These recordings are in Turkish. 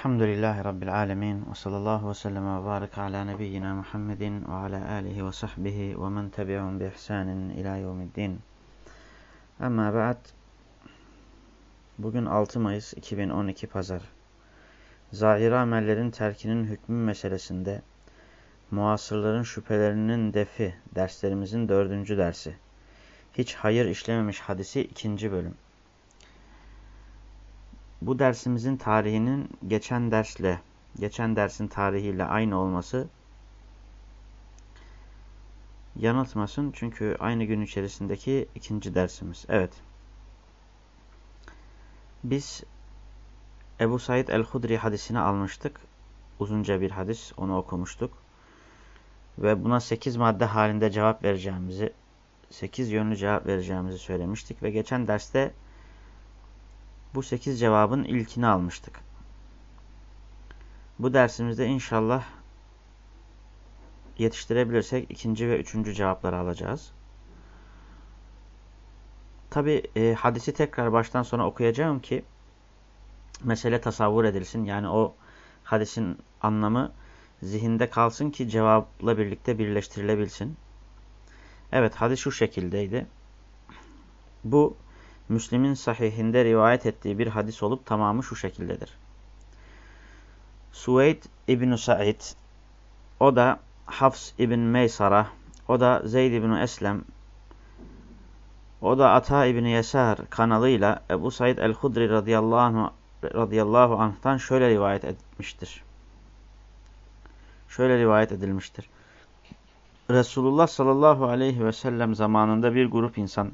Elhamdülillahi Rabbil alemin ve sallallahu ve sellem ve barik ala nebiyyina Muhammedin ve ala alihi ve sahbihi ve men tebi'un bi ihsanin ila yevmiddin. Ama ba'd bugün 6 Mayıs 2012 Pazar. Zahir amellerin terkinin hükmü meselesinde muasırların şüphelerinin defi derslerimizin dördüncü dersi. Hiç hayır işlememiş hadisi ikinci bölüm. Bu dersimizin tarihinin geçen dersle, geçen dersin tarihiyle aynı olması yanıltmasın. Çünkü aynı gün içerisindeki ikinci dersimiz. Evet. Biz Ebu Said el-Hudri hadisini almıştık. Uzunca bir hadis. Onu okumuştuk. Ve buna sekiz madde halinde cevap vereceğimizi, sekiz yönlü cevap vereceğimizi söylemiştik. Ve geçen derste bu sekiz cevabın ilkini almıştık. Bu dersimizde inşallah yetiştirebilirsek ikinci ve üçüncü cevapları alacağız. Tabi e, hadisi tekrar baştan sona okuyacağım ki mesele tasavvur edilsin. Yani o hadisin anlamı zihinde kalsın ki cevapla birlikte birleştirilebilsin. Evet hadis şu şekildeydi. Bu Müslim'in sahihinde rivayet ettiği bir hadis olup tamamı şu şekildedir. Suveyd İbn-i Sa'id, o da Hafs İbn Meysara, o da Zeyd İbn Eslem, o da Ata İbn Yesar kanalıyla Ebu Said el-Hudri radıyallahu, anh, radıyallahu anh'tan şöyle rivayet etmiştir. Şöyle rivayet edilmiştir. Resulullah sallallahu aleyhi ve sellem zamanında bir grup insan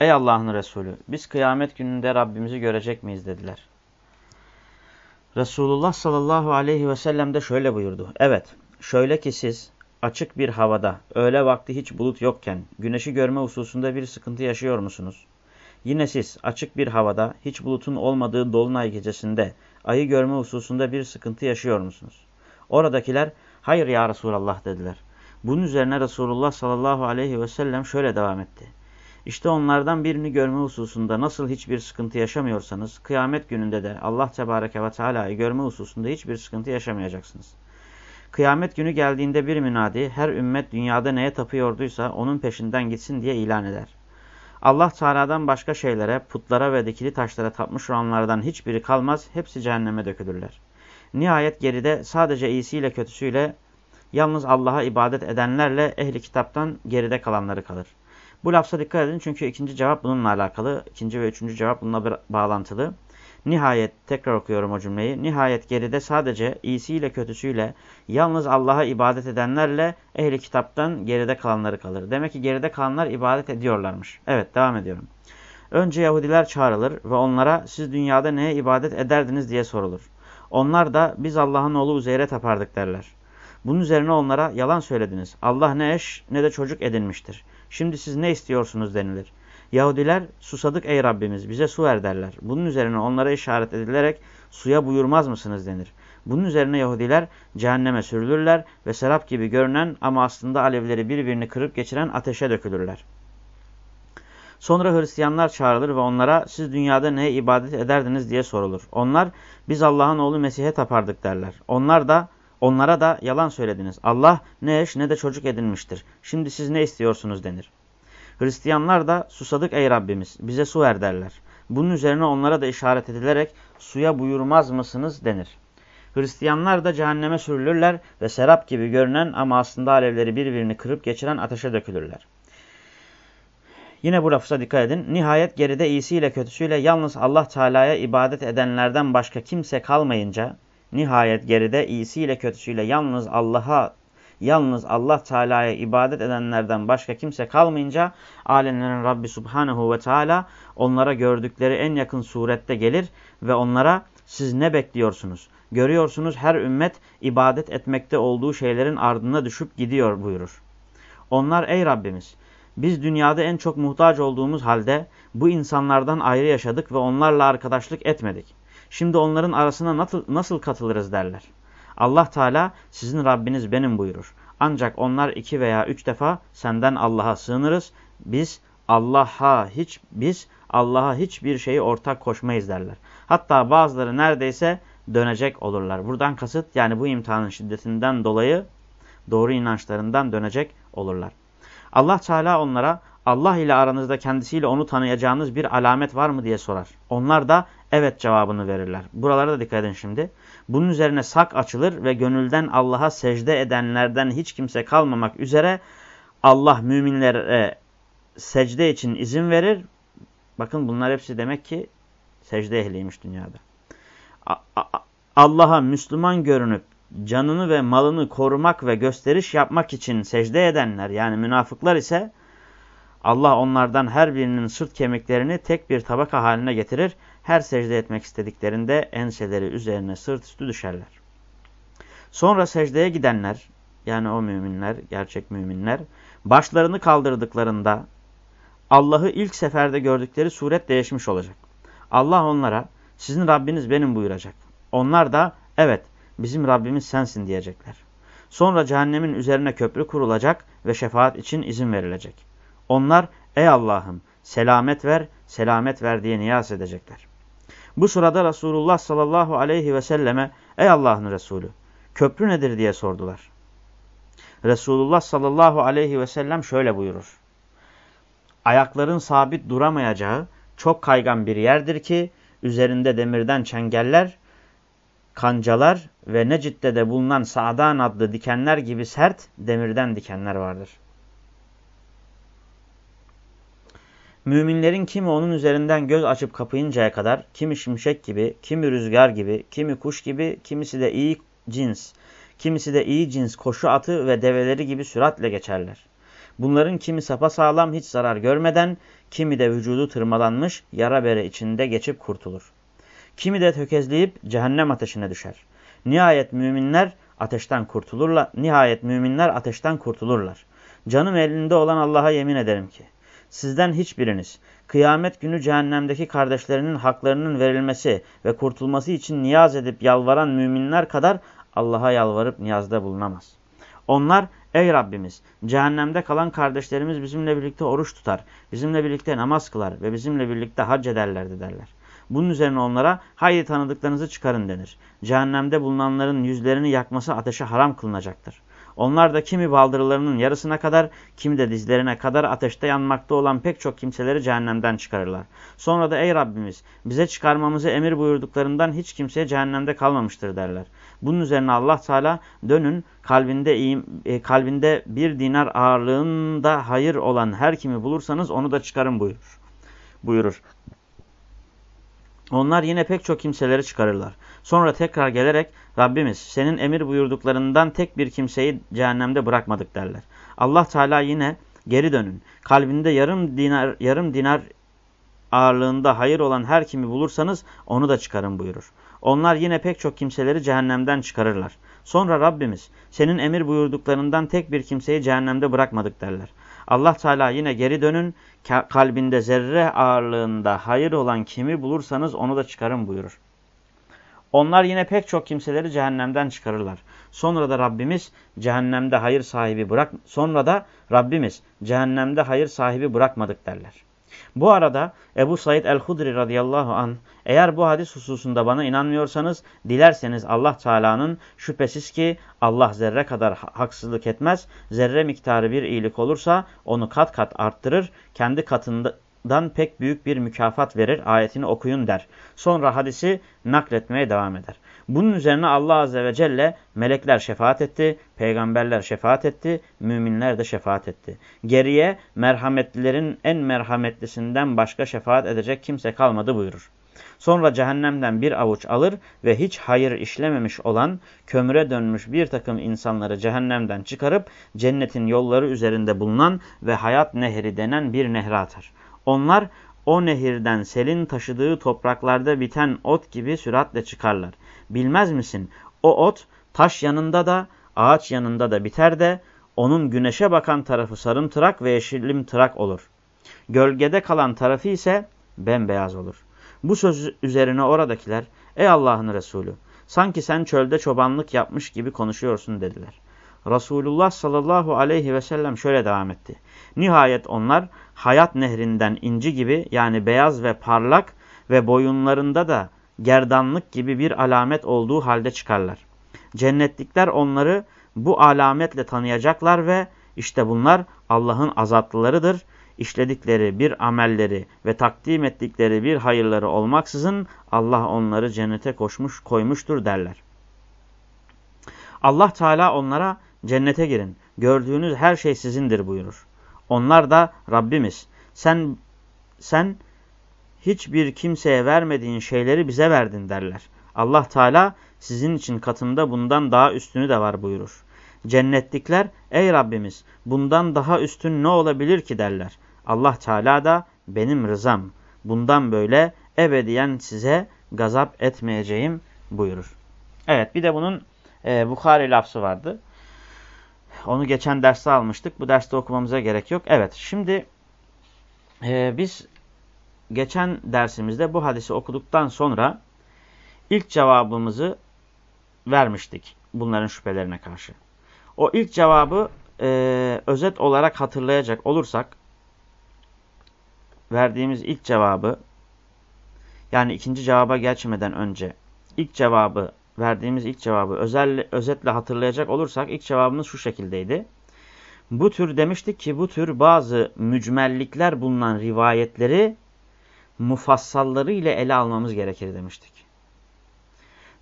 Ey Allah'ın Resulü biz kıyamet gününde Rabbimizi görecek miyiz dediler. Resulullah sallallahu aleyhi ve sellem de şöyle buyurdu. Evet şöyle ki siz açık bir havada öğle vakti hiç bulut yokken güneşi görme hususunda bir sıkıntı yaşıyor musunuz? Yine siz açık bir havada hiç bulutun olmadığı dolunay gecesinde ayı görme hususunda bir sıkıntı yaşıyor musunuz? Oradakiler hayır ya Resulallah dediler. Bunun üzerine Resulullah sallallahu aleyhi ve sellem şöyle devam etti. İşte onlardan birini görme hususunda nasıl hiçbir sıkıntı yaşamıyorsanız, kıyamet gününde de Allah Tebareke ve Teala'yı görme hususunda hiçbir sıkıntı yaşamayacaksınız. Kıyamet günü geldiğinde bir münadi her ümmet dünyada neye tapıyorduysa onun peşinden gitsin diye ilan eder. Allah Teala'dan başka şeylere, putlara ve dikili taşlara tapmış olanlardan hiçbiri kalmaz, hepsi cehenneme dökülürler. Nihayet geride sadece iyisiyle kötüsüyle, yalnız Allah'a ibadet edenlerle ehli kitaptan geride kalanları kalır. Bu lafza dikkat edin çünkü ikinci cevap bununla alakalı. İkinci ve üçüncü cevap bununla bağlantılı. Nihayet, tekrar okuyorum o cümleyi. Nihayet geride sadece iyisiyle kötüsüyle yalnız Allah'a ibadet edenlerle ehli kitaptan geride kalanları kalır. Demek ki geride kalanlar ibadet ediyorlarmış. Evet devam ediyorum. Önce Yahudiler çağrılır ve onlara siz dünyada neye ibadet ederdiniz diye sorulur. Onlar da biz Allah'ın oğlu Uzeyr'e tapardık derler. Bunun üzerine onlara yalan söylediniz. Allah ne eş ne de çocuk edinmiştir. Şimdi siz ne istiyorsunuz denilir. Yahudiler susadık ey Rabbimiz bize su ver derler. Bunun üzerine onlara işaret edilerek suya buyurmaz mısınız denir. Bunun üzerine Yahudiler cehenneme sürülürler ve serap gibi görünen ama aslında alevleri birbirini kırıp geçiren ateşe dökülürler. Sonra Hristiyanlar çağrılır ve onlara siz dünyada neye ibadet ederdiniz diye sorulur. Onlar biz Allah'ın oğlu Mesih'e tapardık derler. Onlar da Onlara da yalan söylediniz. Allah ne eş ne de çocuk edinmiştir. Şimdi siz ne istiyorsunuz denir. Hristiyanlar da susadık ey Rabbimiz bize su ver derler. Bunun üzerine onlara da işaret edilerek suya buyurmaz mısınız denir. Hristiyanlar da cehenneme sürülürler ve serap gibi görünen ama aslında alevleri birbirini kırıp geçiren ateşe dökülürler. Yine bu lafıza dikkat edin. Nihayet geride iyisiyle kötüsüyle yalnız Allah Teala'ya ibadet edenlerden başka kimse kalmayınca Nihayet geride iyisiyle kötüsüyle yalnız Allah'a yalnız Allah Teala'ya ibadet edenlerden başka kimse kalmayınca alemlerin Rabbi Subhanahu ve Teala onlara gördükleri en yakın surette gelir ve onlara siz ne bekliyorsunuz? Görüyorsunuz her ümmet ibadet etmekte olduğu şeylerin ardına düşüp gidiyor buyurur. Onlar ey Rabbimiz biz dünyada en çok muhtaç olduğumuz halde bu insanlardan ayrı yaşadık ve onlarla arkadaşlık etmedik. Şimdi onların arasına nasıl, katılırız derler. Allah Teala sizin Rabbiniz benim buyurur. Ancak onlar iki veya üç defa senden Allah'a sığınırız. Biz Allah'a hiç biz Allah'a hiçbir şeyi ortak koşmayız derler. Hatta bazıları neredeyse dönecek olurlar. Buradan kasıt yani bu imtihanın şiddetinden dolayı doğru inançlarından dönecek olurlar. Allah Teala onlara Allah ile aranızda kendisiyle onu tanıyacağınız bir alamet var mı diye sorar. Onlar da evet cevabını verirler. Buralara da dikkat edin şimdi. Bunun üzerine sak açılır ve gönülden Allah'a secde edenlerden hiç kimse kalmamak üzere Allah müminlere secde için izin verir. Bakın bunlar hepsi demek ki secde ehliymiş dünyada. Allah'a Müslüman görünüp canını ve malını korumak ve gösteriş yapmak için secde edenler yani münafıklar ise Allah onlardan her birinin sırt kemiklerini tek bir tabaka haline getirir. Her secde etmek istediklerinde enseleri üzerine sırt üstü düşerler. Sonra secdeye gidenler yani o müminler, gerçek müminler başlarını kaldırdıklarında Allah'ı ilk seferde gördükleri suret değişmiş olacak. Allah onlara sizin Rabbiniz benim buyuracak. Onlar da evet bizim Rabbimiz sensin diyecekler. Sonra cehennemin üzerine köprü kurulacak ve şefaat için izin verilecek. Onlar ey Allah'ım selamet ver, selamet ver diye niyaz edecekler. Bu sırada Resulullah sallallahu aleyhi ve selleme ey Allah'ın Resulü köprü nedir diye sordular. Resulullah sallallahu aleyhi ve sellem şöyle buyurur. Ayakların sabit duramayacağı çok kaygan bir yerdir ki üzerinde demirden çengeller, kancalar ve Necid'de de bulunan Sa'dan adlı dikenler gibi sert demirden dikenler vardır. Müminlerin kimi onun üzerinden göz açıp kapayıncaya kadar, kimi şimşek gibi, kimi rüzgar gibi, kimi kuş gibi, kimisi de iyi cins, kimisi de iyi cins koşu atı ve develeri gibi süratle geçerler. Bunların kimi sapasağlam hiç zarar görmeden, kimi de vücudu tırmalanmış yara bere içinde geçip kurtulur. Kimi de tökezleyip cehennem ateşine düşer. Nihayet müminler ateşten kurtulurlar. Nihayet müminler ateşten kurtulurlar. Canım elinde olan Allah'a yemin ederim ki sizden hiçbiriniz kıyamet günü cehennemdeki kardeşlerinin haklarının verilmesi ve kurtulması için niyaz edip yalvaran müminler kadar Allah'a yalvarıp niyazda bulunamaz. Onlar ey Rabbimiz cehennemde kalan kardeşlerimiz bizimle birlikte oruç tutar, bizimle birlikte namaz kılar ve bizimle birlikte hac ederlerdi derler. Bunun üzerine onlara haydi tanıdıklarınızı çıkarın denir. Cehennemde bulunanların yüzlerini yakması ateşe haram kılınacaktır. Onlar da kimi baldırlarının yarısına kadar, kimi de dizlerine kadar ateşte yanmakta olan pek çok kimseleri cehennemden çıkarırlar. Sonra da ey Rabbimiz bize çıkarmamızı emir buyurduklarından hiç kimseye cehennemde kalmamıştır derler. Bunun üzerine Allah Teala dönün kalbinde, e, kalbinde bir dinar ağırlığında hayır olan her kimi bulursanız onu da çıkarın buyurur. buyurur. Onlar yine pek çok kimseleri çıkarırlar. Sonra tekrar gelerek Rabbimiz senin emir buyurduklarından tek bir kimseyi cehennemde bırakmadık derler. Allah Teala yine geri dönün. Kalbinde yarım dinar, yarım dinar ağırlığında hayır olan her kimi bulursanız onu da çıkarın buyurur. Onlar yine pek çok kimseleri cehennemden çıkarırlar. Sonra Rabbimiz senin emir buyurduklarından tek bir kimseyi cehennemde bırakmadık derler. Allah Teala yine geri dönün kalbinde zerre ağırlığında hayır olan kimi bulursanız onu da çıkarın buyurur. Onlar yine pek çok kimseleri cehennemden çıkarırlar. Sonra da Rabbimiz cehennemde hayır sahibi bırak sonra da Rabbimiz cehennemde hayır sahibi bırakmadık derler. Bu arada Ebu Said el-Hudri radıyallahu an eğer bu hadis hususunda bana inanmıyorsanız dilerseniz Allah Teala'nın şüphesiz ki Allah zerre kadar haksızlık etmez. Zerre miktarı bir iyilik olursa onu kat kat arttırır. Kendi katından pek büyük bir mükafat verir. Ayetini okuyun der. Sonra hadisi nakletmeye devam eder. Bunun üzerine Allah Azze ve Celle melekler şefaat etti, peygamberler şefaat etti, müminler de şefaat etti. Geriye merhametlilerin en merhametlisinden başka şefaat edecek kimse kalmadı buyurur. Sonra cehennemden bir avuç alır ve hiç hayır işlememiş olan kömüre dönmüş bir takım insanları cehennemden çıkarıp cennetin yolları üzerinde bulunan ve hayat nehri denen bir nehre atar. Onlar o nehirden selin taşıdığı topraklarda biten ot gibi süratle çıkarlar. Bilmez misin? O ot taş yanında da ağaç yanında da biter de onun güneşe bakan tarafı sarımtırak ve yeşillimtırak olur. Gölgede kalan tarafı ise bembeyaz olur. Bu söz üzerine oradakiler ey Allah'ın Resulü sanki sen çölde çobanlık yapmış gibi konuşuyorsun dediler. Resulullah sallallahu aleyhi ve sellem şöyle devam etti. Nihayet onlar hayat nehrinden inci gibi yani beyaz ve parlak ve boyunlarında da gerdanlık gibi bir alamet olduğu halde çıkarlar. Cennetlikler onları bu alametle tanıyacaklar ve işte bunlar Allah'ın azatlılarıdır. İşledikleri bir amelleri ve takdim ettikleri bir hayırları olmaksızın Allah onları cennete koşmuş koymuştur derler. Allah Teala onlara cennete girin. Gördüğünüz her şey sizindir buyurur. Onlar da Rabbimiz sen sen hiçbir kimseye vermediğin şeyleri bize verdin derler. Allah Teala sizin için katında bundan daha üstünü de var buyurur. Cennetlikler ey Rabbimiz bundan daha üstün ne olabilir ki derler. Allah Teala da benim rızam bundan böyle ebediyen size gazap etmeyeceğim buyurur. Evet bir de bunun e, Bukhari lafzı vardı. Onu geçen derste almıştık. Bu derste okumamıza gerek yok. Evet şimdi e, biz geçen dersimizde bu hadisi okuduktan sonra ilk cevabımızı vermiştik bunların şüphelerine karşı. O ilk cevabı e, özet olarak hatırlayacak olursak verdiğimiz ilk cevabı yani ikinci cevaba geçmeden önce ilk cevabı verdiğimiz ilk cevabı özel, özetle hatırlayacak olursak ilk cevabımız şu şekildeydi. Bu tür demiştik ki bu tür bazı mücmellikler bulunan rivayetleri mufassalları ile ele almamız gerekir demiştik.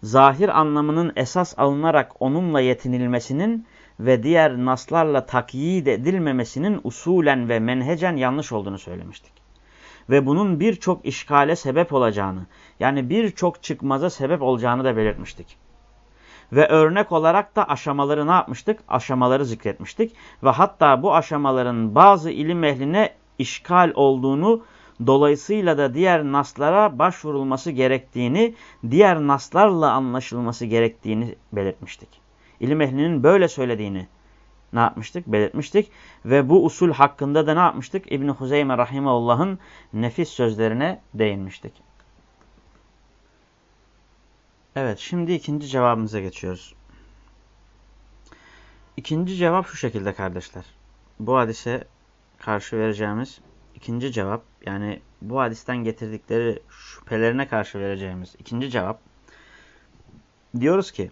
Zahir anlamının esas alınarak onunla yetinilmesinin ve diğer naslarla takyid edilmemesinin usulen ve menhecen yanlış olduğunu söylemiştik. Ve bunun birçok işgale sebep olacağını, yani birçok çıkmaza sebep olacağını da belirtmiştik. Ve örnek olarak da aşamaları ne yapmıştık? Aşamaları zikretmiştik. Ve hatta bu aşamaların bazı ilim ehline işgal olduğunu, dolayısıyla da diğer naslara başvurulması gerektiğini, diğer naslarla anlaşılması gerektiğini belirtmiştik. İlim ehlinin böyle söylediğini ne yapmıştık? Belirtmiştik. Ve bu usul hakkında da ne yapmıştık? İbn-i Huzeyme Rahimahullah'ın nefis sözlerine değinmiştik. Evet şimdi ikinci cevabımıza geçiyoruz. İkinci cevap şu şekilde kardeşler. Bu hadise karşı vereceğimiz ikinci cevap yani bu hadisten getirdikleri şüphelerine karşı vereceğimiz ikinci cevap diyoruz ki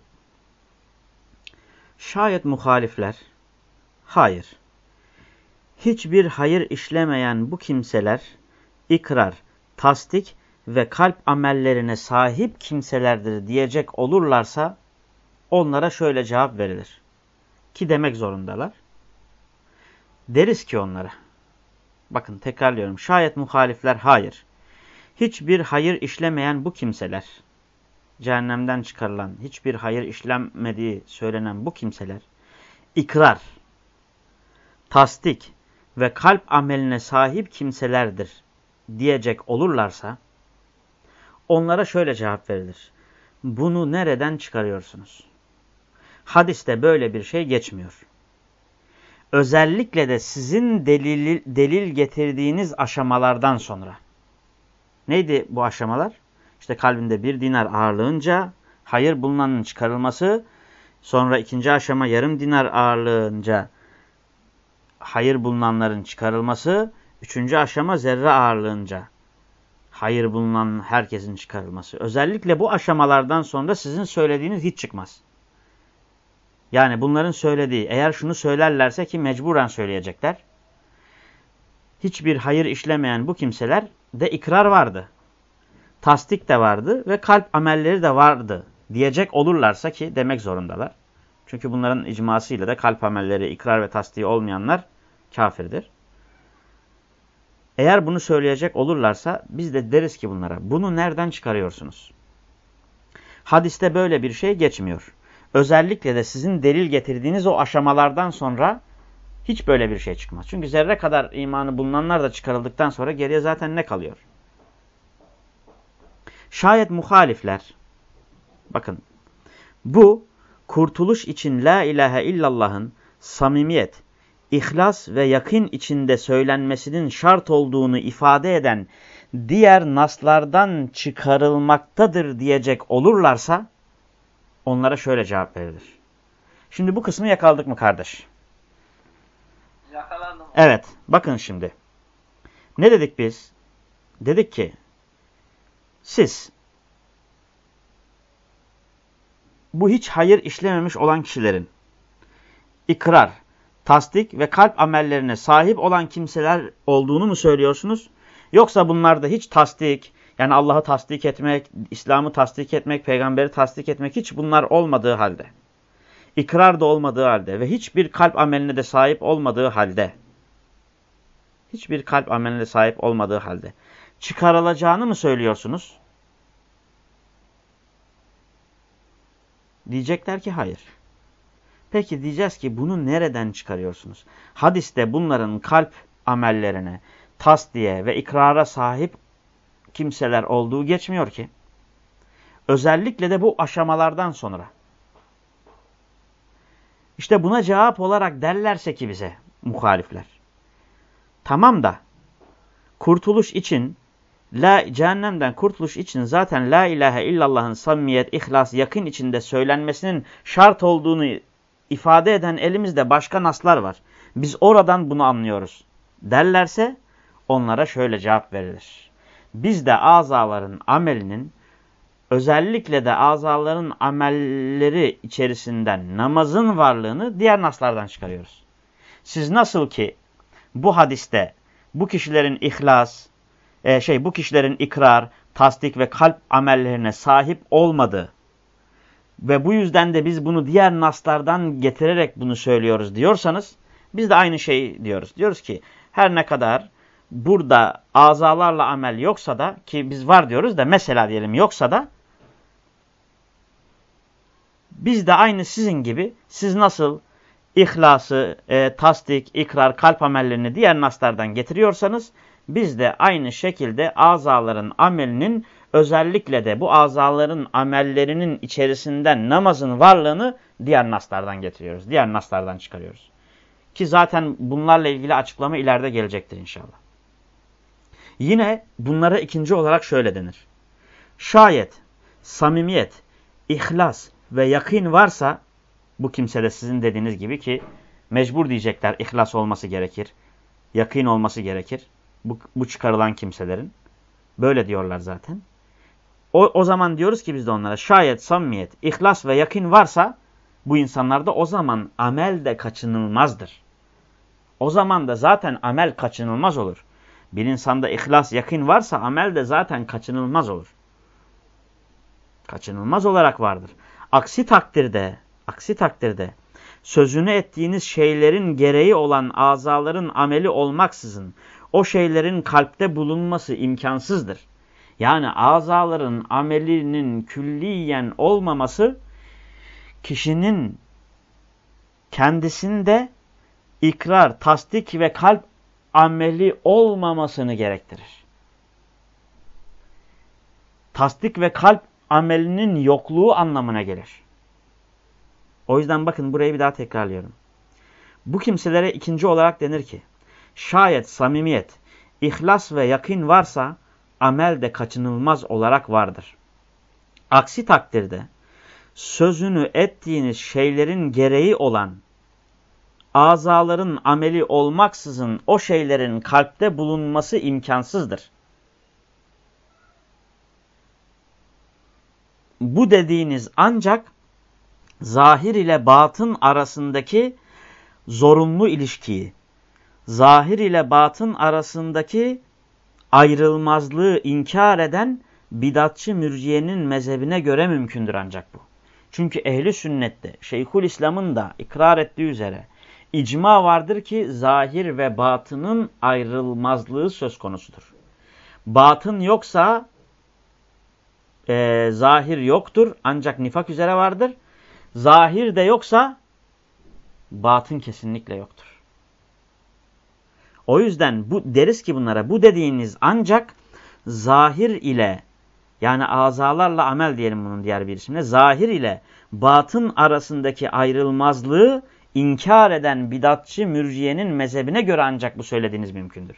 şayet muhalifler hayır hiçbir hayır işlemeyen bu kimseler ikrar, tasdik ve kalp amellerine sahip kimselerdir diyecek olurlarsa onlara şöyle cevap verilir. Ki demek zorundalar. Deriz ki onlara. Bakın tekrarlıyorum. Şayet muhalifler hayır. Hiçbir hayır işlemeyen bu kimseler. Cehennemden çıkarılan, hiçbir hayır işlenmediği söylenen bu kimseler. ikrar, tasdik ve kalp ameline sahip kimselerdir diyecek olurlarsa onlara şöyle cevap verilir. Bunu nereden çıkarıyorsunuz? Hadiste böyle bir şey geçmiyor. Özellikle de sizin delil, delil getirdiğiniz aşamalardan sonra. Neydi bu aşamalar? İşte kalbinde bir dinar ağırlığınca hayır bulunanın çıkarılması, sonra ikinci aşama yarım dinar ağırlığınca hayır bulunanların çıkarılması, üçüncü aşama zerre ağırlığınca hayır bulunan herkesin çıkarılması. Özellikle bu aşamalardan sonra sizin söylediğiniz hiç çıkmaz. Yani bunların söylediği eğer şunu söylerlerse ki mecburen söyleyecekler. Hiçbir hayır işlemeyen bu kimseler de ikrar vardı. Tasdik de vardı ve kalp amelleri de vardı diyecek olurlarsa ki demek zorundalar. Çünkü bunların icmasıyla da kalp amelleri, ikrar ve tasdiği olmayanlar kafirdir. Eğer bunu söyleyecek olurlarsa biz de deriz ki bunlara bunu nereden çıkarıyorsunuz? Hadiste böyle bir şey geçmiyor. Özellikle de sizin delil getirdiğiniz o aşamalardan sonra hiç böyle bir şey çıkmaz. Çünkü zerre kadar imanı bulunanlar da çıkarıldıktan sonra geriye zaten ne kalıyor? Şayet muhalifler, bakın bu kurtuluş için la ilahe illallah'ın samimiyet, ihlas ve yakın içinde söylenmesinin şart olduğunu ifade eden diğer naslardan çıkarılmaktadır diyecek olurlarsa onlara şöyle cevap verilir. Şimdi bu kısmı yakaladık mı kardeş? Yakalandım. Evet bakın şimdi. Ne dedik biz? Dedik ki siz bu hiç hayır işlememiş olan kişilerin ikrar, tasdik ve kalp amellerine sahip olan kimseler olduğunu mu söylüyorsunuz? Yoksa bunlarda hiç tasdik, yani Allah'ı tasdik etmek, İslam'ı tasdik etmek, peygamberi tasdik etmek hiç bunlar olmadığı halde, ikrar da olmadığı halde ve hiçbir kalp ameline de sahip olmadığı halde, hiçbir kalp ameline de sahip olmadığı halde çıkarılacağını mı söylüyorsunuz? Diyecekler ki hayır. Peki diyeceğiz ki bunu nereden çıkarıyorsunuz? Hadiste bunların kalp amellerine, tasdiye ve ikrara sahip kimseler olduğu geçmiyor ki. Özellikle de bu aşamalardan sonra. İşte buna cevap olarak derlerse ki bize muhalifler. Tamam da kurtuluş için La, cehennemden kurtuluş için zaten la ilahe illallah'ın samimiyet, ihlas, yakın içinde söylenmesinin şart olduğunu ifade eden elimizde başka naslar var. Biz oradan bunu anlıyoruz. Derlerse onlara şöyle cevap verilir. Biz de azaların amelinin özellikle de azaların amelleri içerisinden namazın varlığını diğer naslardan çıkarıyoruz. Siz nasıl ki bu hadiste bu kişilerin ihlas, e, şey bu kişilerin ikrar, tasdik ve kalp amellerine sahip olmadığı ve bu yüzden de biz bunu diğer naslardan getirerek bunu söylüyoruz diyorsanız biz de aynı şeyi diyoruz. Diyoruz ki her ne kadar burada azalarla amel yoksa da ki biz var diyoruz da mesela diyelim yoksa da biz de aynı sizin gibi siz nasıl ihlası, e, tasdik, ikrar, kalp amellerini diğer naslardan getiriyorsanız biz de aynı şekilde azaların amelinin özellikle de bu azaların amellerinin içerisinden namazın varlığını diğer naslardan getiriyoruz. Diğer naslardan çıkarıyoruz. Ki zaten bunlarla ilgili açıklama ileride gelecektir inşallah. Yine bunlara ikinci olarak şöyle denir. Şayet samimiyet, ihlas ve yakin varsa bu kimsede sizin dediğiniz gibi ki mecbur diyecekler ihlas olması gerekir. Yakin olması gerekir bu, bu çıkarılan kimselerin. Böyle diyorlar zaten. O, o zaman diyoruz ki biz de onlara şayet samimiyet, ihlas ve yakin varsa bu insanlarda o zaman amel de kaçınılmazdır. O zaman da zaten amel kaçınılmaz olur. Bir insanda ihlas, yakin varsa amel de zaten kaçınılmaz olur. Kaçınılmaz olarak vardır. Aksi takdirde, aksi takdirde sözünü ettiğiniz şeylerin gereği olan azaların ameli olmaksızın o şeylerin kalpte bulunması imkansızdır. Yani azaların amelinin külliyen olmaması kişinin kendisinde ikrar, tasdik ve kalp ameli olmamasını gerektirir. Tasdik ve kalp amelinin yokluğu anlamına gelir. O yüzden bakın burayı bir daha tekrarlıyorum. Bu kimselere ikinci olarak denir ki, Şayet samimiyet, ihlas ve yakin varsa amel de kaçınılmaz olarak vardır. Aksi takdirde sözünü ettiğiniz şeylerin gereği olan azaların ameli olmaksızın o şeylerin kalpte bulunması imkansızdır. Bu dediğiniz ancak zahir ile batın arasındaki zorunlu ilişkiyi zahir ile batın arasındaki ayrılmazlığı inkar eden bidatçı mürciyenin mezhebine göre mümkündür ancak bu. Çünkü ehli sünnette Şeyhül İslam'ın da ikrar ettiği üzere icma vardır ki zahir ve batının ayrılmazlığı söz konusudur. Batın yoksa e, zahir yoktur ancak nifak üzere vardır. Zahir de yoksa batın kesinlikle yoktur. O yüzden bu deriz ki bunlara bu dediğiniz ancak zahir ile yani azalarla amel diyelim bunun diğer bir isimle zahir ile batın arasındaki ayrılmazlığı inkar eden bidatçı mürciyenin mezhebine göre ancak bu söylediğiniz mümkündür.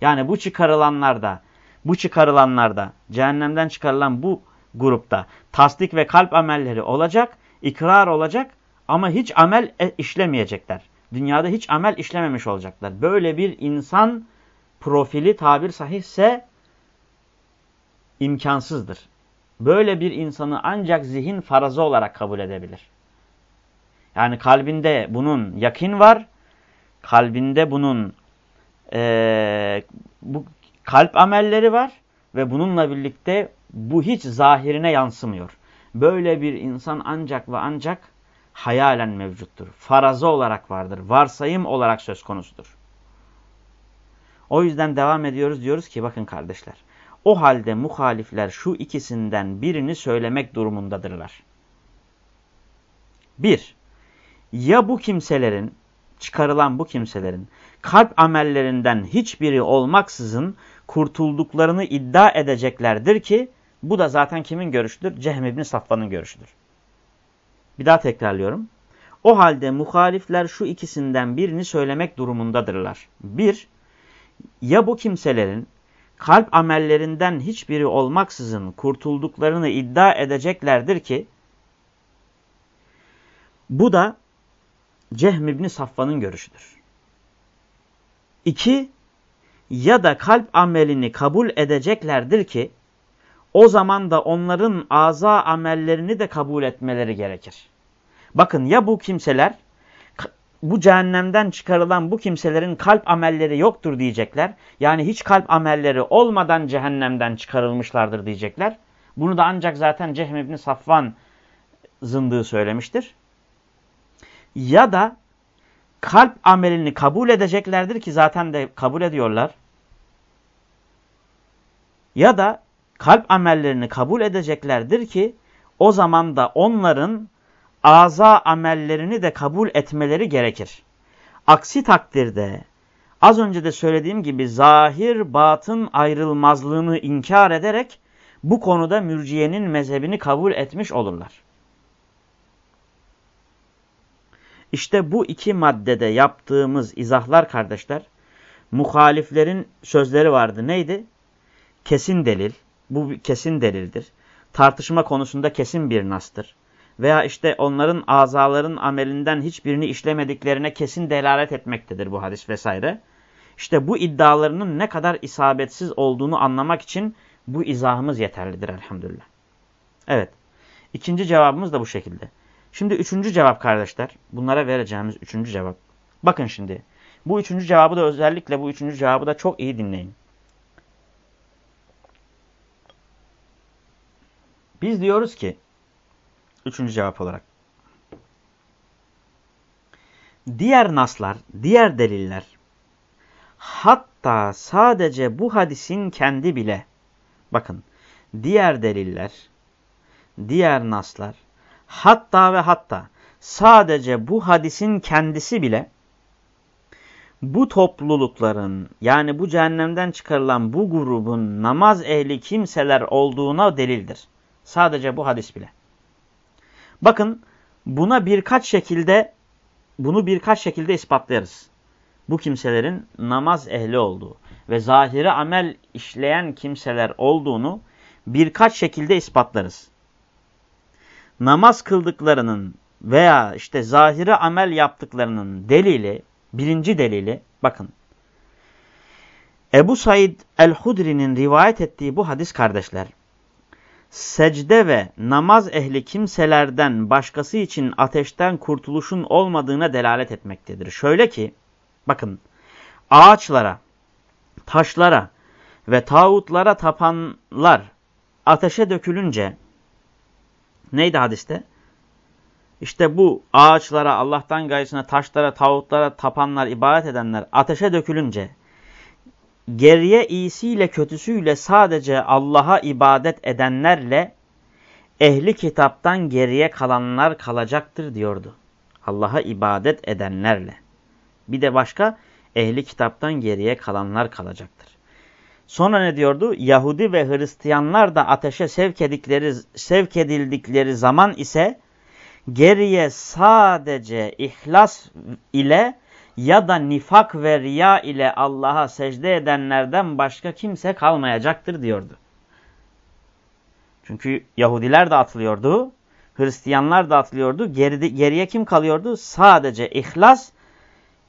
Yani bu çıkarılanlarda bu çıkarılanlarda cehennemden çıkarılan bu grupta tasdik ve kalp amelleri olacak, ikrar olacak ama hiç amel e, işlemeyecekler dünyada hiç amel işlememiş olacaklar. Böyle bir insan profili tabir sahihse imkansızdır. Böyle bir insanı ancak zihin farazı olarak kabul edebilir. Yani kalbinde bunun yakin var, kalbinde bunun e, bu kalp amelleri var ve bununla birlikte bu hiç zahirine yansımıyor. Böyle bir insan ancak ve ancak hayalen mevcuttur. Farazı olarak vardır. Varsayım olarak söz konusudur. O yüzden devam ediyoruz diyoruz ki bakın kardeşler. O halde muhalifler şu ikisinden birini söylemek durumundadırlar. Bir, ya bu kimselerin, çıkarılan bu kimselerin kalp amellerinden hiçbiri olmaksızın kurtulduklarını iddia edeceklerdir ki bu da zaten kimin görüşüdür? Cehm İbni Safvan'ın görüşüdür. Bir daha tekrarlıyorum. O halde muhalifler şu ikisinden birini söylemek durumundadırlar. Bir, ya bu kimselerin kalp amellerinden hiçbiri olmaksızın kurtulduklarını iddia edeceklerdir ki, bu da Cehm İbni Safvan'ın görüşüdür. İki, ya da kalp amelini kabul edeceklerdir ki, o zaman da onların aza amellerini de kabul etmeleri gerekir. Bakın ya bu kimseler, bu cehennemden çıkarılan bu kimselerin kalp amelleri yoktur diyecekler. Yani hiç kalp amelleri olmadan cehennemden çıkarılmışlardır diyecekler. Bunu da ancak zaten Cehm İbni Safvan zındığı söylemiştir. Ya da kalp amelini kabul edeceklerdir ki zaten de kabul ediyorlar. Ya da kalp amellerini kabul edeceklerdir ki o zaman da onların aza amellerini de kabul etmeleri gerekir. Aksi takdirde az önce de söylediğim gibi zahir batın ayrılmazlığını inkar ederek bu konuda mürciyenin mezhebini kabul etmiş olurlar. İşte bu iki maddede yaptığımız izahlar kardeşler, muhaliflerin sözleri vardı. Neydi? Kesin delil. Bu kesin delildir. Tartışma konusunda kesin bir nastır. Veya işte onların azaların amelinden hiçbirini işlemediklerine kesin delalet etmektedir bu hadis vesaire. İşte bu iddialarının ne kadar isabetsiz olduğunu anlamak için bu izahımız yeterlidir elhamdülillah. Evet. İkinci cevabımız da bu şekilde. Şimdi üçüncü cevap kardeşler. Bunlara vereceğimiz üçüncü cevap. Bakın şimdi. Bu üçüncü cevabı da özellikle bu üçüncü cevabı da çok iyi dinleyin. Biz diyoruz ki üçüncü cevap olarak diğer naslar, diğer deliller hatta sadece bu hadisin kendi bile bakın diğer deliller, diğer naslar hatta ve hatta sadece bu hadisin kendisi bile bu toplulukların yani bu cehennemden çıkarılan bu grubun namaz ehli kimseler olduğuna delildir. Sadece bu hadis bile. Bakın buna birkaç şekilde bunu birkaç şekilde ispatlarız. Bu kimselerin namaz ehli olduğu ve zahiri amel işleyen kimseler olduğunu birkaç şekilde ispatlarız namaz kıldıklarının veya işte zahiri amel yaptıklarının delili, birinci delili, bakın. Ebu Said el-Hudri'nin rivayet ettiği bu hadis kardeşler, secde ve namaz ehli kimselerden başkası için ateşten kurtuluşun olmadığına delalet etmektedir. Şöyle ki, bakın, ağaçlara, taşlara ve tağutlara tapanlar ateşe dökülünce, Neydi hadiste? İşte bu ağaçlara, Allah'tan gayrısına, taşlara, tağutlara tapanlar, ibadet edenler ateşe dökülünce geriye iyisiyle kötüsüyle sadece Allah'a ibadet edenlerle ehli kitaptan geriye kalanlar kalacaktır diyordu. Allah'a ibadet edenlerle. Bir de başka ehli kitaptan geriye kalanlar kalacaktır. Sonra ne diyordu? Yahudi ve Hristiyanlar da ateşe sevk, edikleri, sevk edildikleri zaman ise geriye sadece ihlas ile ya da nifak ve riya ile Allah'a secde edenlerden başka kimse kalmayacaktır diyordu. Çünkü Yahudiler de atılıyordu, Hristiyanlar da atılıyordu. Geride, geriye kim kalıyordu? Sadece ihlas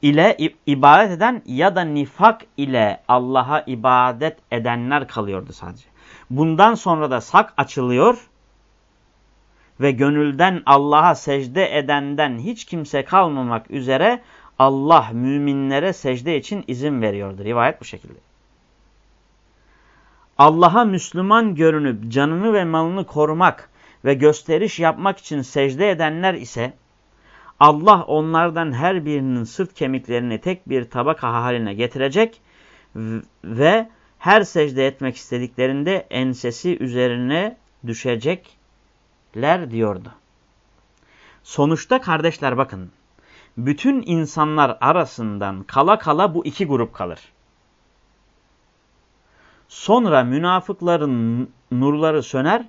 ile ibadet eden ya da nifak ile Allah'a ibadet edenler kalıyordu sadece. Bundan sonra da sak açılıyor ve gönülden Allah'a secde edenden hiç kimse kalmamak üzere Allah müminlere secde için izin veriyordu. Rivayet bu şekilde. Allah'a Müslüman görünüp canını ve malını korumak ve gösteriş yapmak için secde edenler ise Allah onlardan her birinin sırt kemiklerini tek bir tabaka haline getirecek ve her secde etmek istediklerinde ensesi üzerine düşecekler diyordu. Sonuçta kardeşler bakın, bütün insanlar arasından kala kala bu iki grup kalır. Sonra münafıkların nurları söner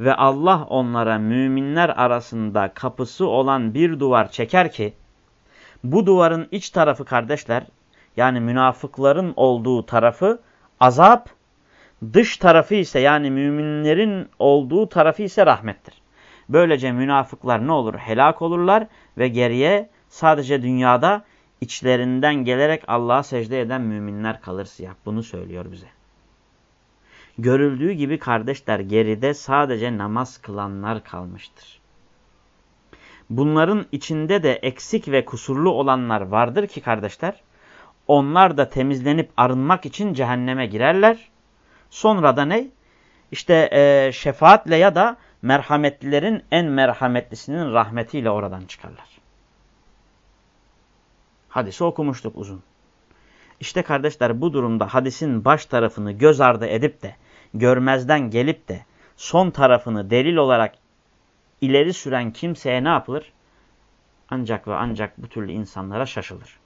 ve Allah onlara müminler arasında kapısı olan bir duvar çeker ki, bu duvarın iç tarafı kardeşler, yani münafıkların olduğu tarafı azap, dış tarafı ise yani müminlerin olduğu tarafı ise rahmettir. Böylece münafıklar ne olur? Helak olurlar ve geriye sadece dünyada içlerinden gelerek Allah'a secde eden müminler kalır siyah. Bunu söylüyor bize. Görüldüğü gibi kardeşler geride sadece namaz kılanlar kalmıştır. Bunların içinde de eksik ve kusurlu olanlar vardır ki kardeşler, onlar da temizlenip arınmak için cehenneme girerler. Sonra da ne? İşte e, şefaatle ya da merhametlilerin en merhametlisinin rahmetiyle oradan çıkarlar. Hadisi okumuştuk uzun. İşte kardeşler bu durumda hadisin baş tarafını göz ardı edip de görmezden gelip de son tarafını delil olarak ileri süren kimseye ne yapılır? Ancak ve ancak bu türlü insanlara şaşılır.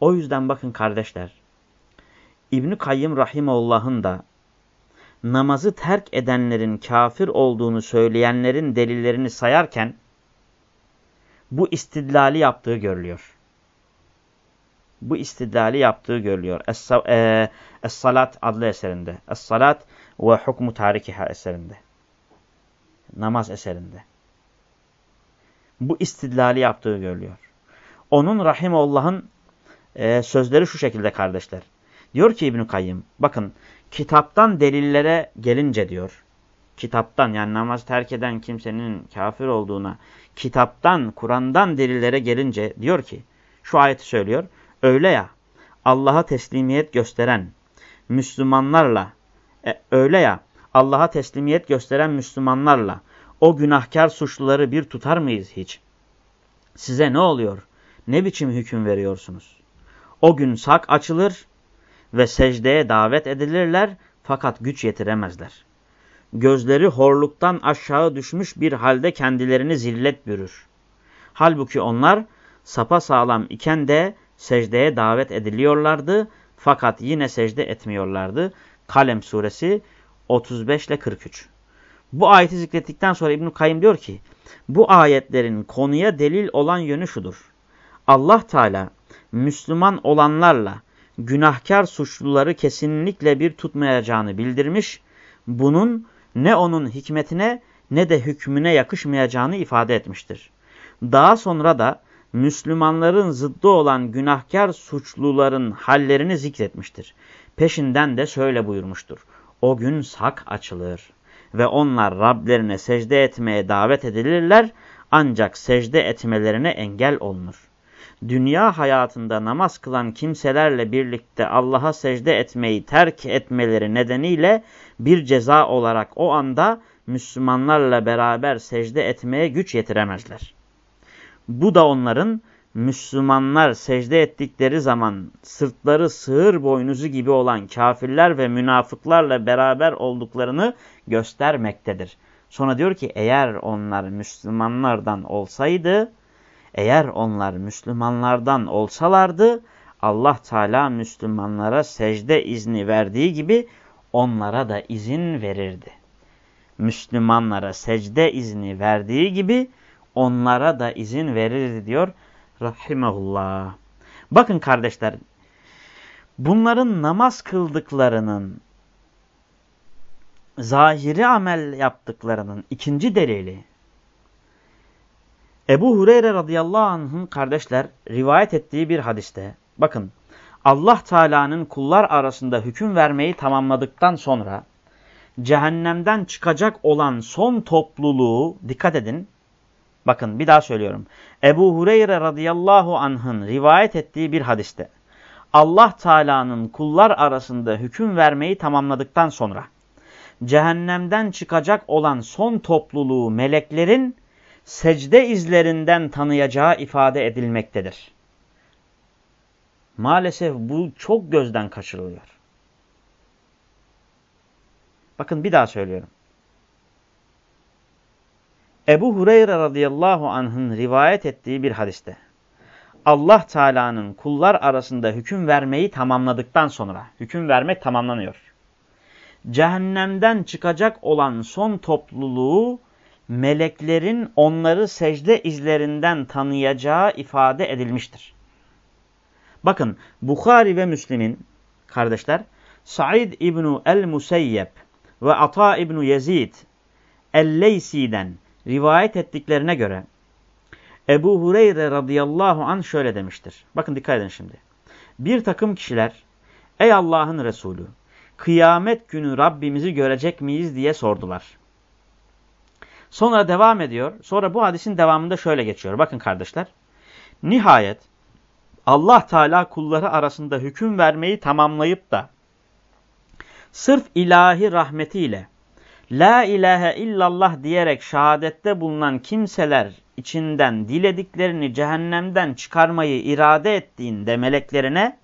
O yüzden bakın kardeşler, İbn-i Kayyım Rahimullah'ın da namazı terk edenlerin kafir olduğunu söyleyenlerin delillerini sayarken bu istidlali yaptığı görülüyor. Bu istidlali yaptığı görülüyor. E, Es-Salat adlı eserinde. Es-Salat ve Hukmu Tarikiha eserinde. Namaz eserinde. Bu istidlali yaptığı görülüyor. Onun Rahimullah'ın e, sözleri şu şekilde kardeşler. Diyor ki İbn-i Kayyım, bakın kitaptan delillere gelince diyor, kitaptan yani namaz terk eden kimsenin kafir olduğuna, kitaptan, Kur'an'dan delillere gelince diyor ki, şu ayeti söylüyor, öyle ya Allah'a teslimiyet gösteren Müslümanlarla, e, öyle ya Allah'a teslimiyet gösteren Müslümanlarla o günahkar suçluları bir tutar mıyız hiç? Size ne oluyor? Ne biçim hüküm veriyorsunuz? O gün sak açılır ve secdeye davet edilirler fakat güç yetiremezler. Gözleri horluktan aşağı düşmüş bir halde kendilerini zillet bürür. Halbuki onlar sapa sağlam iken de secdeye davet ediliyorlardı fakat yine secde etmiyorlardı. Kalem suresi 35 ile 43. Bu ayeti zikrettikten sonra İbn-i Kayyım diyor ki, bu ayetlerin konuya delil olan yönü şudur. Allah Teala Müslüman olanlarla günahkar suçluları kesinlikle bir tutmayacağını bildirmiş, bunun ne onun hikmetine ne de hükmüne yakışmayacağını ifade etmiştir. Daha sonra da Müslümanların zıddı olan günahkar suçluların hallerini zikretmiştir. Peşinden de şöyle buyurmuştur. O gün sak açılır ve onlar Rablerine secde etmeye davet edilirler ancak secde etmelerine engel olunur dünya hayatında namaz kılan kimselerle birlikte Allah'a secde etmeyi terk etmeleri nedeniyle bir ceza olarak o anda Müslümanlarla beraber secde etmeye güç yetiremezler. Bu da onların Müslümanlar secde ettikleri zaman sırtları sığır boynuzu gibi olan kafirler ve münafıklarla beraber olduklarını göstermektedir. Sonra diyor ki eğer onlar Müslümanlardan olsaydı eğer onlar Müslümanlardan olsalardı Allah Teala Müslümanlara secde izni verdiği gibi onlara da izin verirdi. Müslümanlara secde izni verdiği gibi onlara da izin verirdi diyor Rahimahullah. Bakın kardeşler bunların namaz kıldıklarının zahiri amel yaptıklarının ikinci delili Ebu Hureyre radıyallahu anh'ın kardeşler rivayet ettiği bir hadiste bakın Allah Teala'nın kullar arasında hüküm vermeyi tamamladıktan sonra cehennemden çıkacak olan son topluluğu dikkat edin. Bakın bir daha söylüyorum. Ebu Hureyre radıyallahu anh'ın rivayet ettiği bir hadiste Allah Teala'nın kullar arasında hüküm vermeyi tamamladıktan sonra cehennemden çıkacak olan son topluluğu meleklerin secde izlerinden tanıyacağı ifade edilmektedir. Maalesef bu çok gözden kaçırılıyor. Bakın bir daha söylüyorum. Ebu Hureyre radıyallahu anh'ın rivayet ettiği bir hadiste Allah Teala'nın kullar arasında hüküm vermeyi tamamladıktan sonra hüküm vermek tamamlanıyor. Cehennemden çıkacak olan son topluluğu meleklerin onları secde izlerinden tanıyacağı ifade edilmiştir. Bakın Bukhari ve Müslim'in kardeşler Said İbnu el-Museyyeb ve Ata İbnu Yezid el-Leysi'den rivayet ettiklerine göre Ebu Hureyre radıyallahu an şöyle demiştir. Bakın dikkat edin şimdi. Bir takım kişiler ey Allah'ın Resulü kıyamet günü Rabbimizi görecek miyiz diye sordular. Sonra devam ediyor. Sonra bu hadisin devamında şöyle geçiyor. Bakın kardeşler. Nihayet Allah Teala kulları arasında hüküm vermeyi tamamlayıp da sırf ilahi rahmetiyle La ilahe illallah diyerek şehadette bulunan kimseler içinden dilediklerini cehennemden çıkarmayı irade ettiğinde meleklerine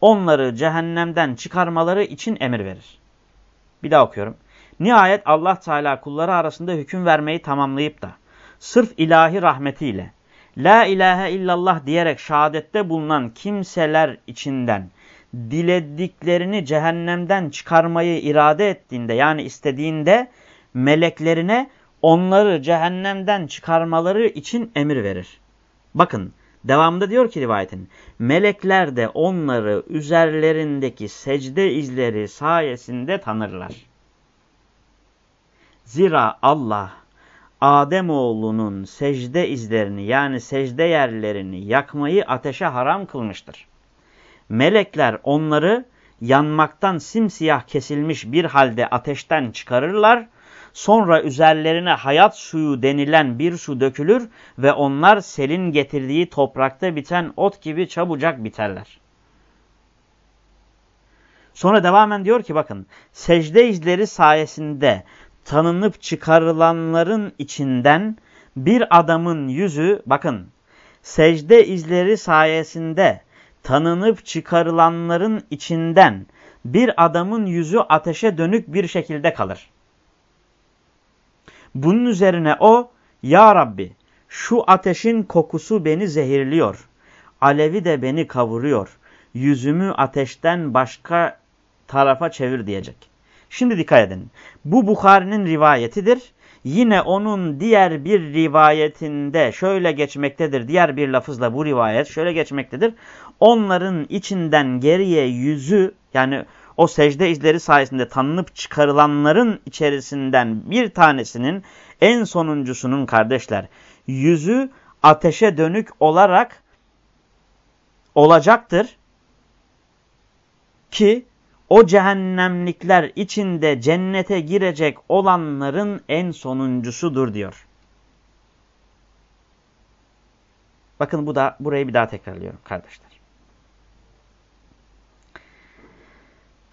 onları cehennemden çıkarmaları için emir verir. Bir daha okuyorum. Nihayet Allah Teala kulları arasında hüküm vermeyi tamamlayıp da sırf ilahi rahmetiyle La ilahe illallah diyerek şehadette bulunan kimseler içinden dilediklerini cehennemden çıkarmayı irade ettiğinde yani istediğinde meleklerine onları cehennemden çıkarmaları için emir verir. Bakın devamında diyor ki rivayetin melekler de onları üzerlerindeki secde izleri sayesinde tanırlar. Zira Allah Ademoğlunun secde izlerini yani secde yerlerini yakmayı ateşe haram kılmıştır. Melekler onları yanmaktan simsiyah kesilmiş bir halde ateşten çıkarırlar. Sonra üzerlerine hayat suyu denilen bir su dökülür ve onlar selin getirdiği toprakta biten ot gibi çabucak biterler. Sonra devamen diyor ki bakın secde izleri sayesinde tanınıp çıkarılanların içinden bir adamın yüzü bakın secde izleri sayesinde tanınıp çıkarılanların içinden bir adamın yüzü ateşe dönük bir şekilde kalır. Bunun üzerine o, Ya Rabbi şu ateşin kokusu beni zehirliyor, alevi de beni kavuruyor, yüzümü ateşten başka tarafa çevir diyecek. Şimdi dikkat edin. Bu Bukhari'nin rivayetidir. Yine onun diğer bir rivayetinde şöyle geçmektedir. Diğer bir lafızla bu rivayet şöyle geçmektedir. Onların içinden geriye yüzü yani o secde izleri sayesinde tanınıp çıkarılanların içerisinden bir tanesinin en sonuncusunun kardeşler yüzü ateşe dönük olarak olacaktır ki o cehennemlikler içinde cennete girecek olanların en sonuncusudur diyor. Bakın bu da burayı bir daha tekrarlıyorum kardeşler.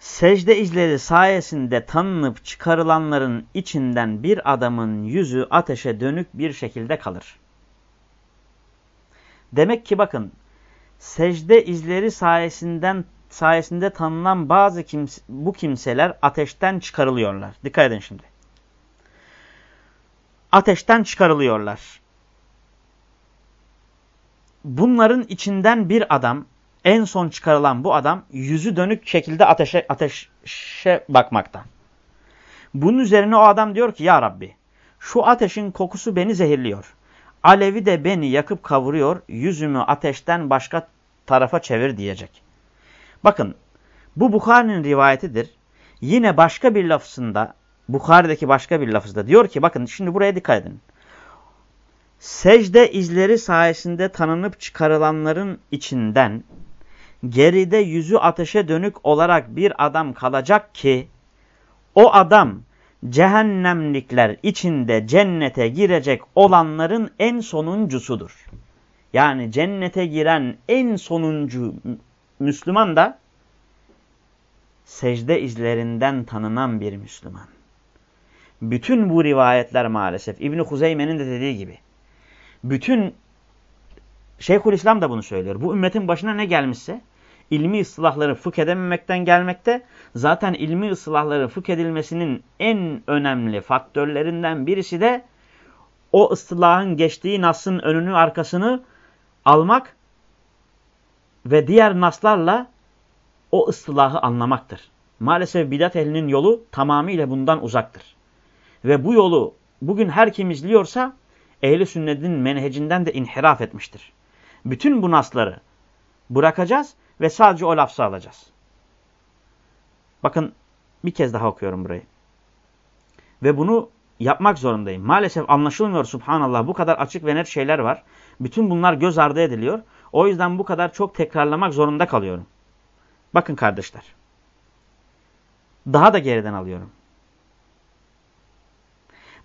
Secde izleri sayesinde tanınıp çıkarılanların içinden bir adamın yüzü ateşe dönük bir şekilde kalır. Demek ki bakın secde izleri sayesinden sayesinde tanınan bazı kimse, bu kimseler ateşten çıkarılıyorlar. Dikkat edin şimdi. Ateşten çıkarılıyorlar. Bunların içinden bir adam, en son çıkarılan bu adam yüzü dönük şekilde ateşe, ateşe bakmakta. Bunun üzerine o adam diyor ki ya Rabbi şu ateşin kokusu beni zehirliyor. Alevi de beni yakıp kavuruyor, yüzümü ateşten başka tarafa çevir diyecek. Bakın bu Bukhari'nin rivayetidir. Yine başka bir lafzında Bukhari'deki başka bir lafızda diyor ki bakın şimdi buraya dikkat edin. Secde izleri sayesinde tanınıp çıkarılanların içinden geride yüzü ateşe dönük olarak bir adam kalacak ki o adam cehennemlikler içinde cennete girecek olanların en sonuncusudur. Yani cennete giren en sonuncu Müslüman da secde izlerinden tanınan bir Müslüman. Bütün bu rivayetler maalesef İbn-i Huzeyme'nin de dediği gibi. Bütün Şeyhülislam da bunu söylüyor. Bu ümmetin başına ne gelmişse ilmi ıslahları fıkh edememekten gelmekte. Zaten ilmi ıslahları fıkh edilmesinin en önemli faktörlerinden birisi de o ıslahın geçtiği nasın önünü arkasını almak ve diğer naslarla o ıslahı anlamaktır. Maalesef bidat ehlinin yolu tamamıyla bundan uzaktır. Ve bu yolu bugün her kim izliyorsa ehli sünnetin menhecinden de inhiraf etmiştir. Bütün bu nasları bırakacağız ve sadece o lafzı alacağız. Bakın bir kez daha okuyorum burayı. Ve bunu yapmak zorundayım. Maalesef anlaşılmıyor subhanallah. Bu kadar açık ve net şeyler var. Bütün bunlar göz ardı ediliyor. O yüzden bu kadar çok tekrarlamak zorunda kalıyorum. Bakın kardeşler. Daha da geriden alıyorum.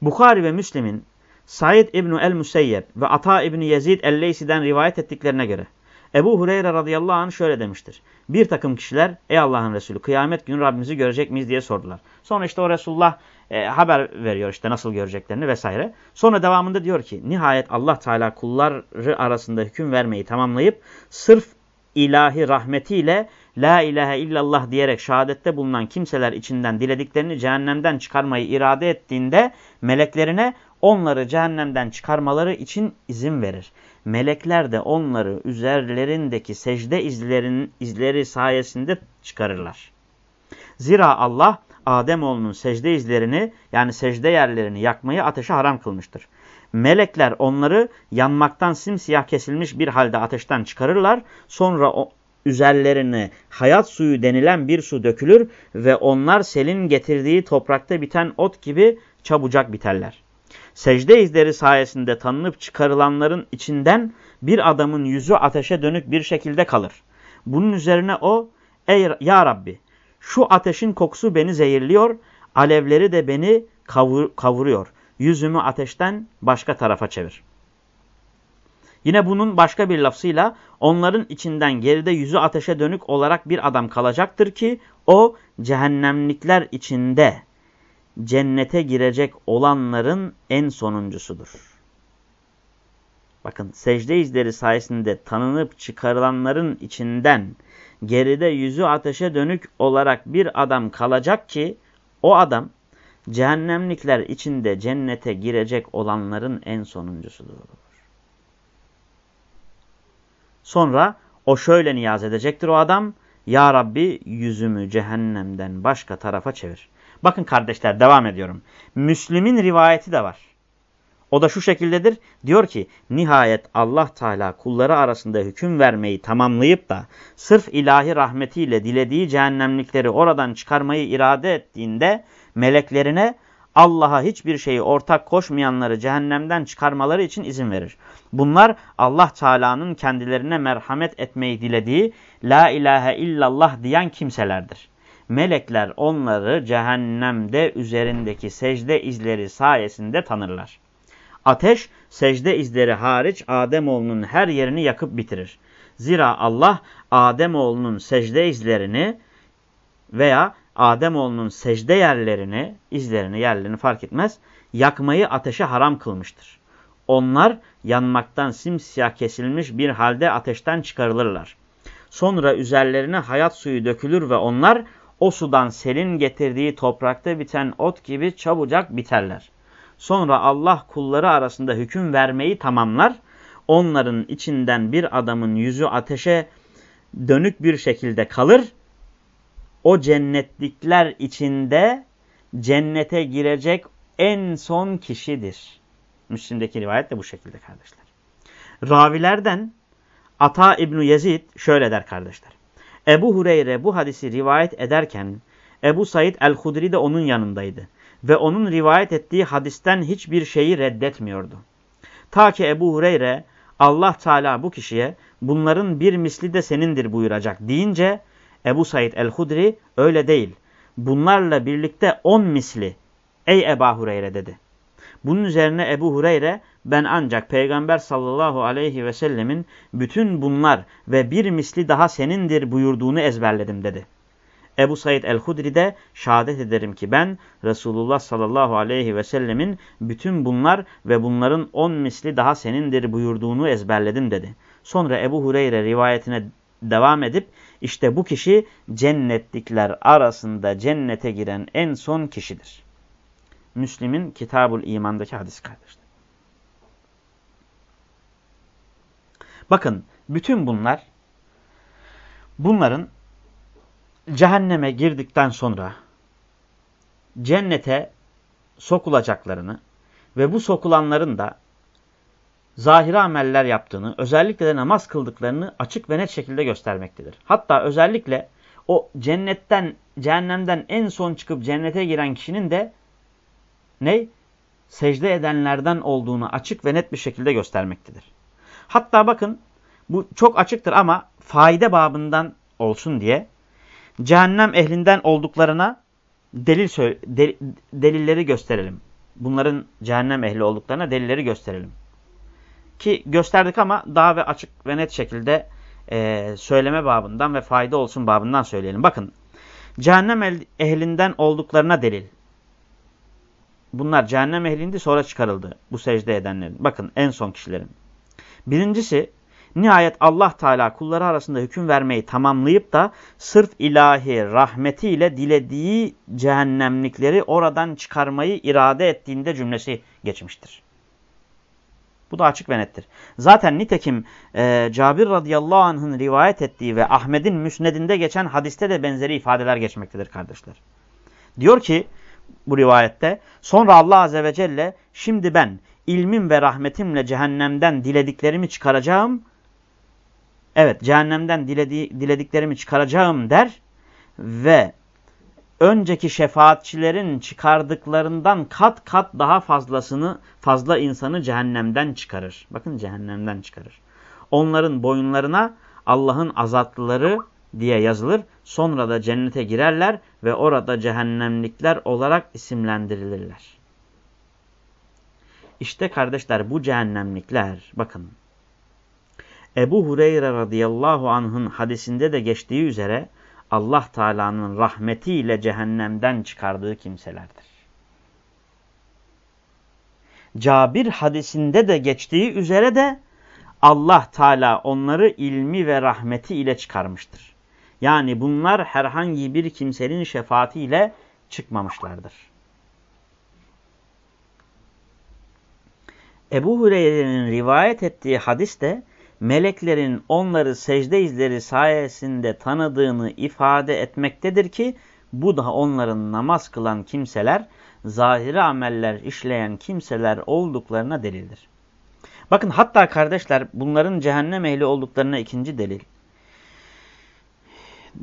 Bukhari ve Müslim'in Said İbni el-Müseyyeb ve Ata İbni Yezid el-Leysi'den rivayet ettiklerine göre Ebu Hureyre radıyallahu anh şöyle demiştir. Bir takım kişiler ey Allah'ın Resulü kıyamet günü Rabbimizi görecek miyiz diye sordular. Sonra işte o Resulullah e, haber veriyor işte nasıl göreceklerini vesaire. Sonra devamında diyor ki nihayet Allah Teala kulları arasında hüküm vermeyi tamamlayıp sırf ilahi rahmetiyle la ilahe illallah diyerek şehadette bulunan kimseler içinden dilediklerini cehennemden çıkarmayı irade ettiğinde meleklerine onları cehennemden çıkarmaları için izin verir. Melekler de onları üzerlerindeki secde izlerin, izleri sayesinde çıkarırlar. Zira Allah Ademoğlunun secde izlerini yani secde yerlerini yakmayı ateşe haram kılmıştır. Melekler onları yanmaktan simsiyah kesilmiş bir halde ateşten çıkarırlar. Sonra o, üzerlerine hayat suyu denilen bir su dökülür ve onlar selin getirdiği toprakta biten ot gibi çabucak biterler. Secde izleri sayesinde tanınıp çıkarılanların içinden bir adamın yüzü ateşe dönük bir şekilde kalır. Bunun üzerine o, ey ya Rabbi şu ateşin kokusu beni zehirliyor, alevleri de beni kavur, kavuruyor. Yüzümü ateşten başka tarafa çevir. Yine bunun başka bir lafzıyla onların içinden geride yüzü ateşe dönük olarak bir adam kalacaktır ki o cehennemlikler içinde cennete girecek olanların en sonuncusudur. Bakın secde izleri sayesinde tanınıp çıkarılanların içinden geride yüzü ateşe dönük olarak bir adam kalacak ki o adam cehennemlikler içinde cennete girecek olanların en sonuncusudur. Sonra o şöyle niyaz edecektir o adam. Ya Rabbi yüzümü cehennemden başka tarafa çevir. Bakın kardeşler devam ediyorum. Müslim'in rivayeti de var. O da şu şekildedir. Diyor ki nihayet Allah Teala kulları arasında hüküm vermeyi tamamlayıp da sırf ilahi rahmetiyle dilediği cehennemlikleri oradan çıkarmayı irade ettiğinde meleklerine Allah'a hiçbir şeyi ortak koşmayanları cehennemden çıkarmaları için izin verir. Bunlar Allah Teala'nın kendilerine merhamet etmeyi dilediği La ilahe illallah diyen kimselerdir. Melekler onları cehennemde üzerindeki secde izleri sayesinde tanırlar. Ateş secde izleri hariç Ademoğlunun her yerini yakıp bitirir. Zira Allah Ademoğlunun secde izlerini veya Ademoğlunun secde yerlerini, izlerini, yerlerini fark etmez, yakmayı ateşe haram kılmıştır. Onlar yanmaktan simsiyah kesilmiş bir halde ateşten çıkarılırlar. Sonra üzerlerine hayat suyu dökülür ve onlar o sudan selin getirdiği toprakta biten ot gibi çabucak biterler. Sonra Allah kulları arasında hüküm vermeyi tamamlar. Onların içinden bir adamın yüzü ateşe dönük bir şekilde kalır. O cennetlikler içinde cennete girecek en son kişidir. Müslim'deki rivayet de bu şekilde kardeşler. Ravilerden Ata İbni Yezid şöyle der kardeşler. Ebu Hureyre bu hadisi rivayet ederken Ebu Said el-Hudri de onun yanındaydı ve onun rivayet ettiği hadisten hiçbir şeyi reddetmiyordu. Ta ki Ebu Hureyre Allah Teala bu kişiye bunların bir misli de senindir buyuracak deyince Ebu Said el-Hudri öyle değil. Bunlarla birlikte on misli ey Eba Hureyre dedi. Bunun üzerine Ebu Hureyre ben ancak Peygamber sallallahu aleyhi ve sellemin bütün bunlar ve bir misli daha senindir buyurduğunu ezberledim dedi. Ebu Said el-Hudri de şehadet ederim ki ben Resulullah sallallahu aleyhi ve sellemin bütün bunlar ve bunların on misli daha senindir buyurduğunu ezberledim dedi. Sonra Ebu Hureyre rivayetine devam edip işte bu kişi cennetlikler arasında cennete giren en son kişidir. Müslim'in Kitabul İman'daki hadis kardeşler. Bakın bütün bunlar bunların cehenneme girdikten sonra cennete sokulacaklarını ve bu sokulanların da zahiri ameller yaptığını, özellikle de namaz kıldıklarını açık ve net şekilde göstermektedir. Hatta özellikle o cennetten, cehennemden en son çıkıp cennete giren kişinin de ne? Secde edenlerden olduğunu açık ve net bir şekilde göstermektedir. Hatta bakın bu çok açıktır ama faide babından olsun diye cehennem ehlinden olduklarına delil del delilleri gösterelim. Bunların cehennem ehli olduklarına delilleri gösterelim. Ki gösterdik ama daha ve açık ve net şekilde e, söyleme babından ve fayda olsun babından söyleyelim. Bakın cehennem ehlinden olduklarına delil. Bunlar cehennem ehlindi sonra çıkarıldı bu secde edenlerin. Bakın en son kişilerin. Birincisi Nihayet Allah Teala kulları arasında hüküm vermeyi tamamlayıp da sırf ilahi rahmetiyle dilediği cehennemlikleri oradan çıkarmayı irade ettiğinde cümlesi geçmiştir. Bu da açık ve nettir. Zaten nitekim e, Cabir radıyallahu anh'ın rivayet ettiği ve Ahmet'in müsnedinde geçen hadiste de benzeri ifadeler geçmektedir kardeşler. Diyor ki bu rivayette sonra Allah azze ve celle şimdi ben ilmim ve rahmetimle cehennemden dilediklerimi çıkaracağım Evet cehennemden dilediği, dilediklerimi çıkaracağım der ve önceki şefaatçilerin çıkardıklarından kat kat daha fazlasını fazla insanı cehennemden çıkarır. Bakın cehennemden çıkarır. Onların boyunlarına Allah'ın azatlıları diye yazılır. Sonra da cennete girerler ve orada cehennemlikler olarak isimlendirilirler. İşte kardeşler bu cehennemlikler bakın Ebu Hureyre radıyallahu anh'ın hadisinde de geçtiği üzere Allah Teala'nın rahmetiyle cehennemden çıkardığı kimselerdir. Cabir hadisinde de geçtiği üzere de Allah Teala onları ilmi ve rahmeti ile çıkarmıştır. Yani bunlar herhangi bir kimsenin şefaatiyle çıkmamışlardır. Ebu Hureyre'nin rivayet ettiği hadis de meleklerin onları secde izleri sayesinde tanıdığını ifade etmektedir ki bu da onların namaz kılan kimseler, zahiri ameller işleyen kimseler olduklarına delildir. Bakın hatta kardeşler bunların cehennem ehli olduklarına ikinci delil.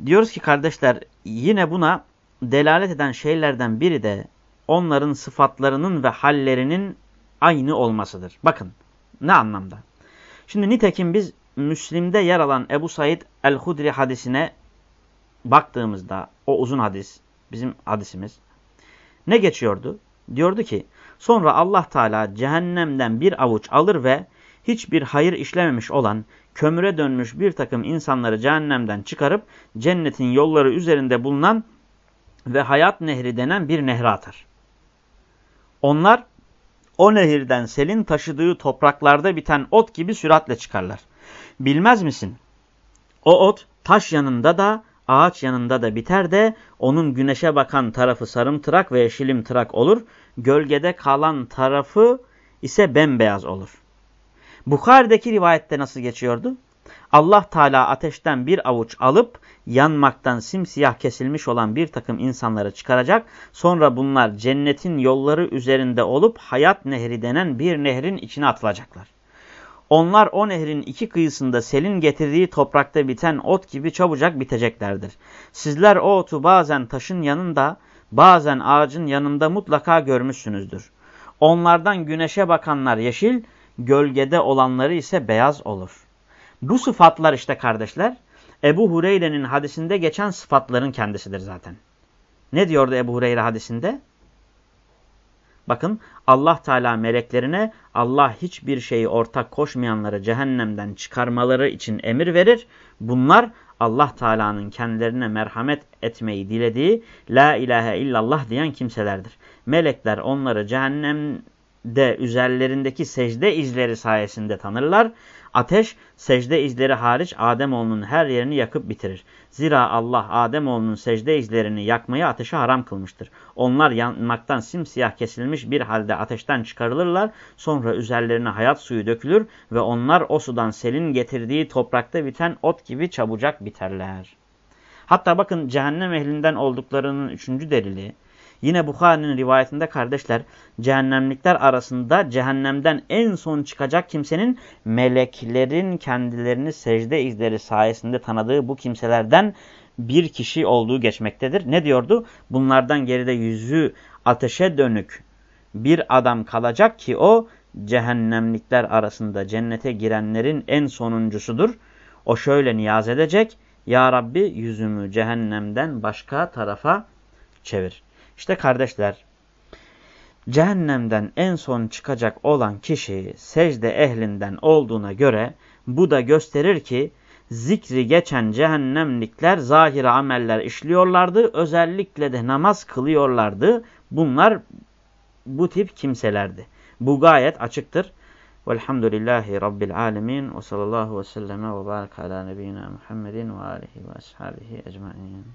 Diyoruz ki kardeşler yine buna delalet eden şeylerden biri de onların sıfatlarının ve hallerinin aynı olmasıdır. Bakın ne anlamda? Şimdi nitekim biz Müslim'de yer alan Ebu Said el-Hudri hadisine baktığımızda o uzun hadis bizim hadisimiz ne geçiyordu? Diyordu ki sonra Allah Teala cehennemden bir avuç alır ve hiçbir hayır işlememiş olan kömüre dönmüş bir takım insanları cehennemden çıkarıp cennetin yolları üzerinde bulunan ve hayat nehri denen bir nehre atar. Onlar o nehirden selin taşıdığı topraklarda biten ot gibi süratle çıkarlar. Bilmez misin? O ot taş yanında da ağaç yanında da biter de onun güneşe bakan tarafı sarımtırak ve yeşilimtırak olur. Gölgede kalan tarafı ise bembeyaz olur. Bukhari'deki rivayette nasıl geçiyordu? Allah Teala ateşten bir avuç alıp yanmaktan simsiyah kesilmiş olan bir takım insanları çıkaracak. Sonra bunlar cennetin yolları üzerinde olup hayat nehri denen bir nehrin içine atılacaklar. Onlar o nehrin iki kıyısında selin getirdiği toprakta biten ot gibi çabucak biteceklerdir. Sizler o otu bazen taşın yanında, bazen ağacın yanında mutlaka görmüşsünüzdür. Onlardan güneşe bakanlar yeşil, gölgede olanları ise beyaz olur. Bu sıfatlar işte kardeşler Ebu Hureyre'nin hadisinde geçen sıfatların kendisidir zaten. Ne diyordu Ebu Hureyre hadisinde? Bakın Allah Teala meleklerine Allah hiçbir şeyi ortak koşmayanları cehennemden çıkarmaları için emir verir. Bunlar Allah Teala'nın kendilerine merhamet etmeyi dilediği La ilahe illallah diyen kimselerdir. Melekler onları cehennemde üzerlerindeki secde izleri sayesinde tanırlar. Ateş secde izleri hariç Ademoğlunun her yerini yakıp bitirir. Zira Allah Ademoğlunun secde izlerini yakmayı ateşe haram kılmıştır. Onlar yanmaktan simsiyah kesilmiş bir halde ateşten çıkarılırlar. Sonra üzerlerine hayat suyu dökülür ve onlar o sudan selin getirdiği toprakta biten ot gibi çabucak biterler. Hatta bakın cehennem ehlinden olduklarının üçüncü delili Yine Bukhari'nin rivayetinde kardeşler cehennemlikler arasında cehennemden en son çıkacak kimsenin meleklerin kendilerini secde izleri sayesinde tanıdığı bu kimselerden bir kişi olduğu geçmektedir. Ne diyordu? Bunlardan geride yüzü ateşe dönük bir adam kalacak ki o cehennemlikler arasında cennete girenlerin en sonuncusudur. O şöyle niyaz edecek. Ya Rabbi yüzümü cehennemden başka tarafa çevir. İşte kardeşler, cehennemden en son çıkacak olan kişi secde ehlinden olduğuna göre bu da gösterir ki zikri geçen cehennemlikler zahire ameller işliyorlardı. Özellikle de namaz kılıyorlardı. Bunlar bu tip kimselerdi. Bu gayet açıktır. Velhamdülillahi Rabbil alemin ve sallallahu ve selleme ve barik ala nebiyyina Muhammedin ve alihi ve ashabihi ecmain.